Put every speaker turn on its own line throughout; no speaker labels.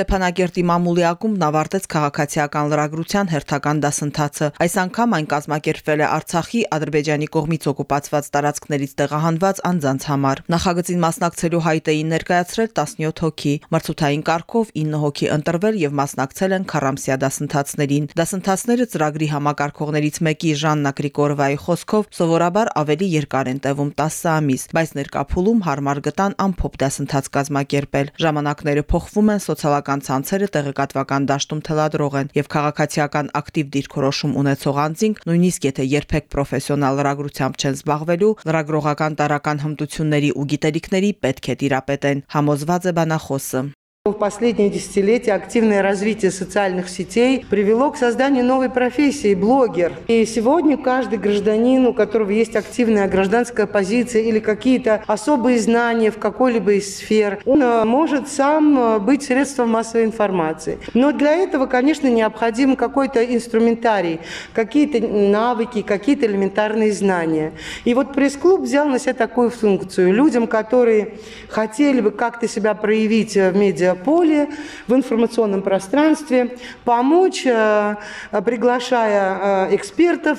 Ստեփանագերտի մամուլի ակումբն ավարտեց քաղաքացիական լրագրության հերթական դասընթացը։ Այս անգամ այն կազմակերպվել է Արցախի Ադրբեջանի կողմից օկուպացված տարածքներից տեղահանված անձանց համար։ Նախագծին մասնակցելու հայտ էին ներկայացրել 17 հոգի, մրցութային կարգով 9 հոգի ընտրվել եւ մասնակցել են քարամսյա դասընթացներին։ Դասընթացները ծրագրի համակարգողներից մեկի Ժաննա Գրիգորովայի խոսքով սովորաբար ավելի երկար են տևում 10 ամիս, բայց ներկա փուլում հարմար գտան ամփոփ դասընթաց կազմակերպել։ Ժամանակները փոխվում են սոցիալ սոցիալական ցանցերը տեղեկատվական դաշտում թելադրող են եւ քաղաքացիական ակտիվ դիրքորոշում ունեցող անձինք նույնիսկ եթե երբեք պրոֆեսիոնալ լրագրությամբ չեն զբաղվելու, լրագրողական տարական հմտությունների ու գիտելիքների պետք է տիրապետեն, համոզված է բանախոսը։
В последние десятилетия активное развитие социальных сетей привело к созданию новой профессии – блогер. И сегодня каждый гражданин, у которого есть активная гражданская позиция или какие-то особые знания в какой-либо из сфер, он э, может сам э, быть средством массовой информации. Но для этого, конечно, необходим какой-то инструментарий, какие-то навыки, какие-то элементарные знания. И вот пресс-клуб взял на себя такую функцию. Людям, которые хотели бы как-то себя проявить в медиа поле, в информационном пространстве, помочь, э, приглашая э, экспертов,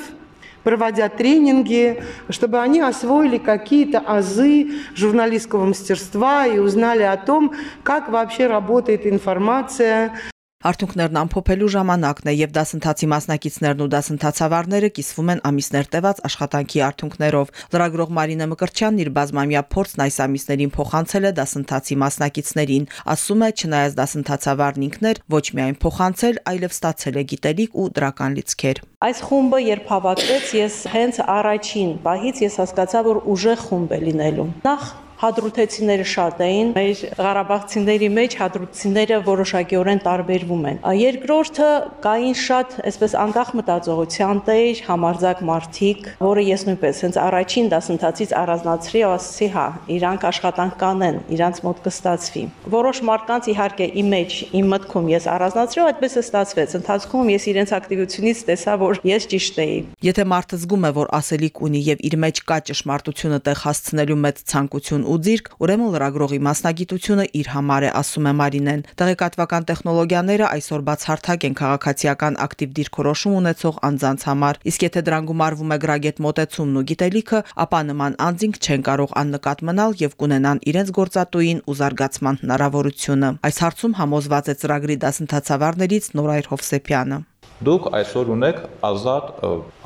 проводя тренинги, чтобы они освоили какие-то азы журналистского мастерства и узнали о том, как вообще работает информация,
Արդյունքներն ամփոփելու ժամանակն է եւ դասընթացի մասնակիցներն ու դասընթացավարները կիսվում են ամիսներ տևած աշխատանքի արդյունքներով։ Լրագրող Մարինա Մկրտչյանն իր բազմամյա փորձն այս ամիսներին փոխանցել է դասընթացի մասնակիցներին։ Ասում է, չնայած դասընթացավարն ինքն էր ոչ միայն փոխանցել, այլև ստացել է գիտելիք ու դրական լիցքեր։
Այս խումբը երբ հավաքվեց, ես հենց առաջին պահից ես հասկացա, որ ուժեղ խումբ է լինելու։ Նախ հադրութեցիները շատ էին։ Մեր Ղարաբաղցիների մեջ հադրութցիները որոշակիորեն տարբերվում են։ Երկրորդը կային շատ, այսպես անկախ մտածողության տեր, համարձակ մարդիկ, որը ես նույնպես հենց առաջին դասընթացից առանձնացրի ու ասացի, հա, իրանք աշխատանք կանեն, իրանց մոտ կստացվի։ Որոշ մարդկանց իհարկե իմ մեջ, իմ մտքում ես առանձնացրի ու այդպես է ստացվեց։ Ընթացքում ես իրենց ակտիվությունից տեսա, որ ես ճիշտ էի։
Եթե մարդը զգում է, որ ասելիք ունի եւ իր մեջ կա ճշմարտությունը տեղ հասցնելու մեծ ցանկություն ու ձիրք, ուրեմն լրագրողի մասնագիտությունը իր համար է, ասում է Մարինեն։ Տեղեկատվական տեխնոլոգիաները այսօր բացարձակ են քաղաքացիական ակտիվ դիրքորոշում ունեցող անձանց համար։ Իսկ եթե դրան գումարվում է գրագետ մոտեցումն ու գիտելիքը, ապա նման անձինք չեն կարող աննկատ մնալ եւ կունենան իրենց գործատուին ու զարգացման հնարավորությունը։ Այս հարցում համոզված է ծրագրի դասընթացավարներից Նորայր Հովսեփյանը
դուք այսօր ունեք ազատ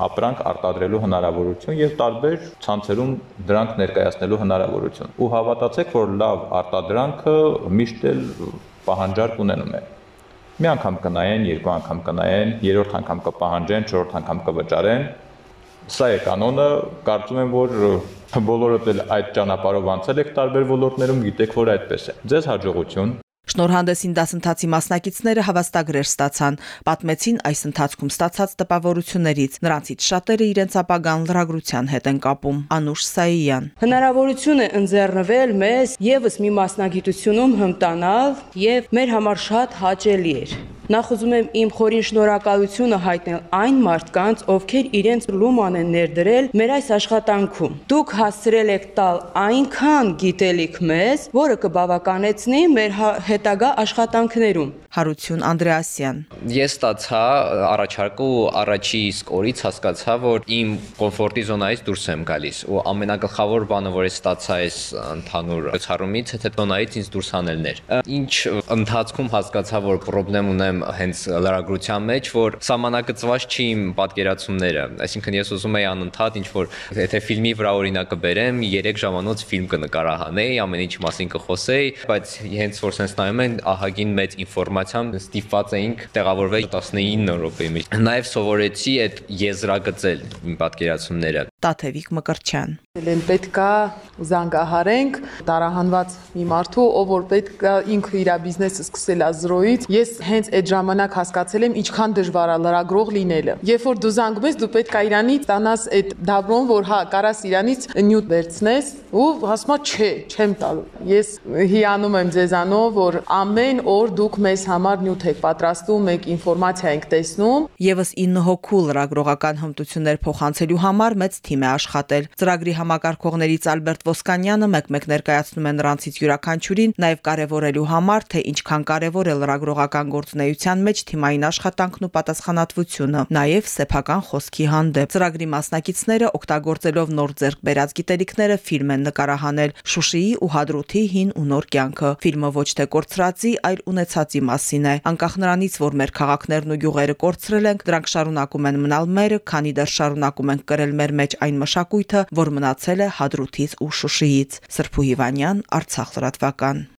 ապրանք արտադրելու հնարավորություն եւ տարբեր ցանցերում դրանք ներկայացնելու հնարավորություն։ Ու հավատացեք, որ լավ արտադրանքը միշտ էլ պահանջարկ ունենում է։ Մի անգամ կնայեն, երկու անգամ կնայեն, երրորդ անգամ կպահանջեն, չորրորդ անգամ կվճարեն։ Սա է կանոնը, կարծում եմ, որ բոլորդ էլ այդ ճանապարհով անցել եք տարբեր ոլորտներում, գիտեք, որ այդպես է։ Ձեզ հաջողություն։
Շնորհանդեսին դասընթացի մասնակիցները հավաստագրեր ստացան, պատմեցին այս ընթացքում ստացած տպավորություններից։ Նրանցից շատերը իրենց ապագան լրագրության հետ են կապում։ Անուշ Սայյան։
Հնարավորություն է ընձեռնվել մեզ եւս մի մասնագիտությունում հմտանալ եւ մեր համար շատ հաճելի էր։ Նախ ուզում եմ իմ խորին շնորհակալությունը հայտնել այն մարդկանց, ովքեր իրենց լուման են ներդրել մեր այս աշխատանքում։ Դուք հասցրել եք տալ այնքան գիտելիք մեզ, որը կբավականեցնի մեր հա- հետագա աշխատանքներում։
Հարություն Անդրեասյան։
Ես ստացա առաջարկը ու առաջի իսկ օրից հասկացա, որ իմ կոմֆորտի զոնայից դուրս եմ գալիս ու ամենագլխավոր բանը, որ ես ստացա այս ընդհանուր ցարումից, հետո տոնայից ինձ դուրս հանելն էր։ Ինչ ընթացքում հասկացա, որ խնդրեմ ունեմ եմ հենց լրագրության մեջ, որ սահմանակցված չի իմ պատկերացումները։ Այսինքն ես ուզում եի անընդհատ ինչ որ եթե ֆիլմի վրա օրինակը բերեմ, 3 ժամանոց ֆիլմ կնկարահանեի, ամեն ինչ մասին կխոսեի, բայց հենց որ sense նայում են ահագին մեծ ինֆորմացիան ստիպված էինք տեղավորվել 19 րոպեի մեջ։ Նաև սովորեցի այդ եզրագծել իմ պատկերացումները։
Տաթևիկ Մկրտչյան։
Են պետքա զանգահարենք տարահանված մի մարդու, ով որ պետքա ինքը իր բիզնեսը սկսել է զրոյից։ Ես հենց այդ ժամանակ հասկացել եմ ինչքան դժվար է լրագրող լինելը։ Երբ որ դու զանգում ես, դու պետք է իրանից ստանաս այդ դաբրոն, որ հա կարաս իրանից նյութ վերցնես ու ես չէ, չեմ տալու։ Ես հիանում եմ ձեզանով, որ ամեն օր դուք մեզ համար նյութ եք պատրաստում, մեկ ինֆորմացիա եք տեսնում։
Եվս 9 հոգու լրագրողական հմտություններ փոխանցելու համար մեծ թիմ թիմ է աշխատել։ Ծրագրի համակարգողներից Ալբերտ Ոսկանյանը մեկ-մեկ ներկայացնում է նրանցից յուրաքանչյուրին նաև կարևորելու համար, թե ինչքան կարևոր է լրագրողական գործունեության մեջ թիմային աշխատանքն ու պատասխանատվությունը, նաև սեփական խոսքի հանդեպ։ Ծրագրի մասնակիցները օգտագործելով նոր ձեռք բերած գիտելիքները ֆիլմ են նկարահանել Շուշիի ու Հադրութի հին ու նոր կյանքը։ Ֆիլմը ոչ թե կորցրածի, այլ ունեցածի մասին է։ Անկախ նրանից, որ մեր քաղաքներն ու գյուղերը կորցրել ենք, դրանք շարունակում են մնալ մերը, քանի դեռ շարունակում ենք կրել մեր մեջ այն մշակույթը, որ մնացել է Հադրութից ու Շուշիից։ Սրփու Հիվանյան, Արցախ լրատվական։